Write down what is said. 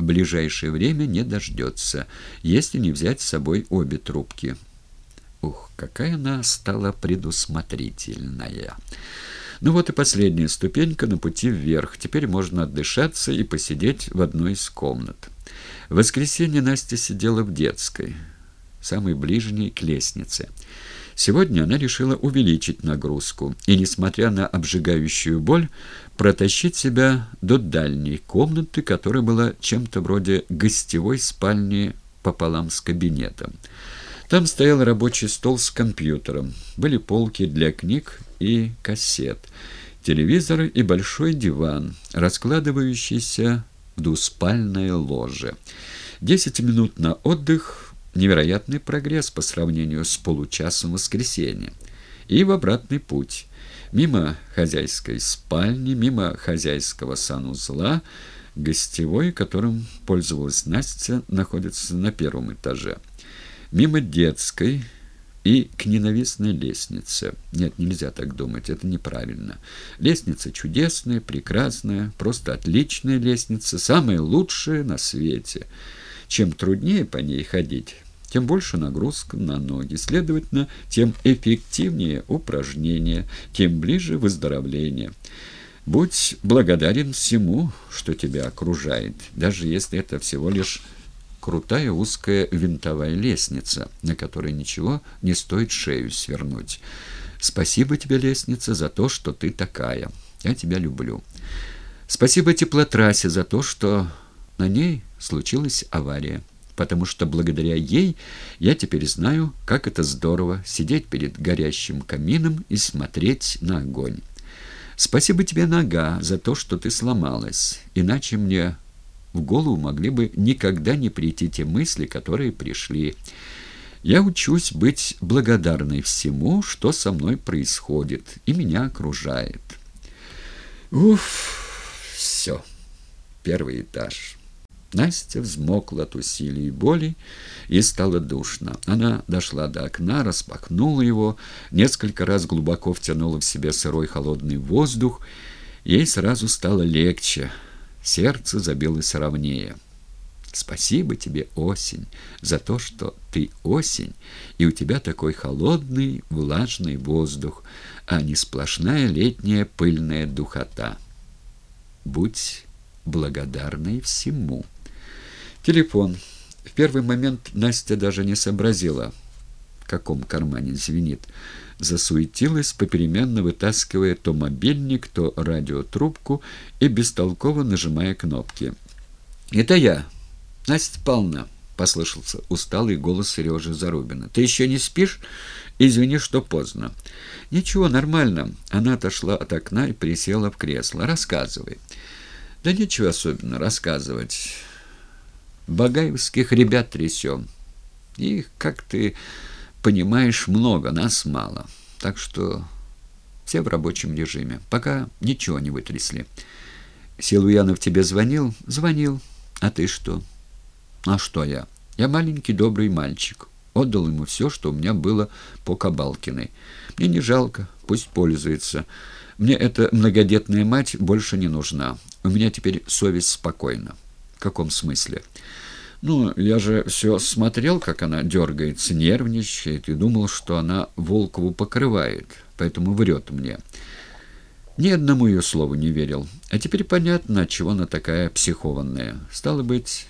в ближайшее время не дождется, если не взять с собой обе трубки. Ух, какая она стала предусмотрительная! Ну вот и последняя ступенька на пути вверх. Теперь можно отдышаться и посидеть в одной из комнат. В воскресенье Настя сидела в детской, самой ближней к лестнице. Сегодня она решила увеличить нагрузку и, несмотря на обжигающую боль, протащить себя до дальней комнаты, которая была чем-то вроде гостевой спальни пополам с кабинетом. Там стоял рабочий стол с компьютером, были полки для книг и кассет, телевизор и большой диван, раскладывающийся в двуспальное ложе. Десять минут на отдых – невероятный прогресс по сравнению с получасом воскресенья. И в обратный путь. Мимо хозяйской спальни, мимо хозяйского санузла, гостевой, которым пользовалась Настя, находится на первом этаже. Мимо детской – и к ненавистной лестнице. Нет, нельзя так думать, это неправильно. Лестница чудесная, прекрасная, просто отличная лестница, самая лучшая на свете. Чем труднее по ней ходить, тем больше нагрузка на ноги. Следовательно, тем эффективнее упражнения, тем ближе выздоровление. Будь благодарен всему, что тебя окружает, даже если это всего лишь крутая узкая винтовая лестница, на которой ничего не стоит шею свернуть. Спасибо тебе, лестница, за то, что ты такая. Я тебя люблю. Спасибо теплотрассе за то, что на ней случилась авария, потому что благодаря ей я теперь знаю, как это здорово сидеть перед горящим камином и смотреть на огонь. Спасибо тебе, нога, за то, что ты сломалась, иначе мне в голову могли бы никогда не прийти те мысли, которые пришли. Я учусь быть благодарной всему, что со мной происходит и меня окружает. Уф, все, первый этаж. Настя взмокла от усилий и боли, и стало душно. Она дошла до окна, распахнула его, несколько раз глубоко втянула в себя сырой холодный воздух. Ей сразу стало легче — Сердце забилось ровнее. Спасибо тебе, осень, за то, что ты осень, и у тебя такой холодный, влажный воздух, а не сплошная летняя пыльная духота. Будь благодарной всему. Телефон. В первый момент Настя даже не сообразила, в каком кармане звенит засуетилась, попеременно вытаскивая то мобильник, то радиотрубку и бестолково нажимая кнопки. «Это я, Настя Павловна», — послышался усталый голос Сережи Зарубина. «Ты еще не спишь? Извини, что поздно». «Ничего, нормально». Она отошла от окна и присела в кресло. «Рассказывай». «Да ничего особенно рассказывать. Багаевских ребят трясем. Их, как ты понимаешь, много, нас мало. Так что все в рабочем режиме. Пока ничего не вытрясли. Силуянов тебе звонил? Звонил. А ты что? А что я? Я маленький добрый мальчик. Отдал ему все, что у меня было по Кабалкиной. Мне не жалко, пусть пользуется. Мне эта многодетная мать больше не нужна. У меня теперь совесть спокойна. В каком смысле? Ну, я же все смотрел, как она дергается, нервничает, и думал, что она Волкову покрывает, поэтому врет мне. Ни одному ее слову не верил. А теперь понятно, чего она такая психованная. Стало быть,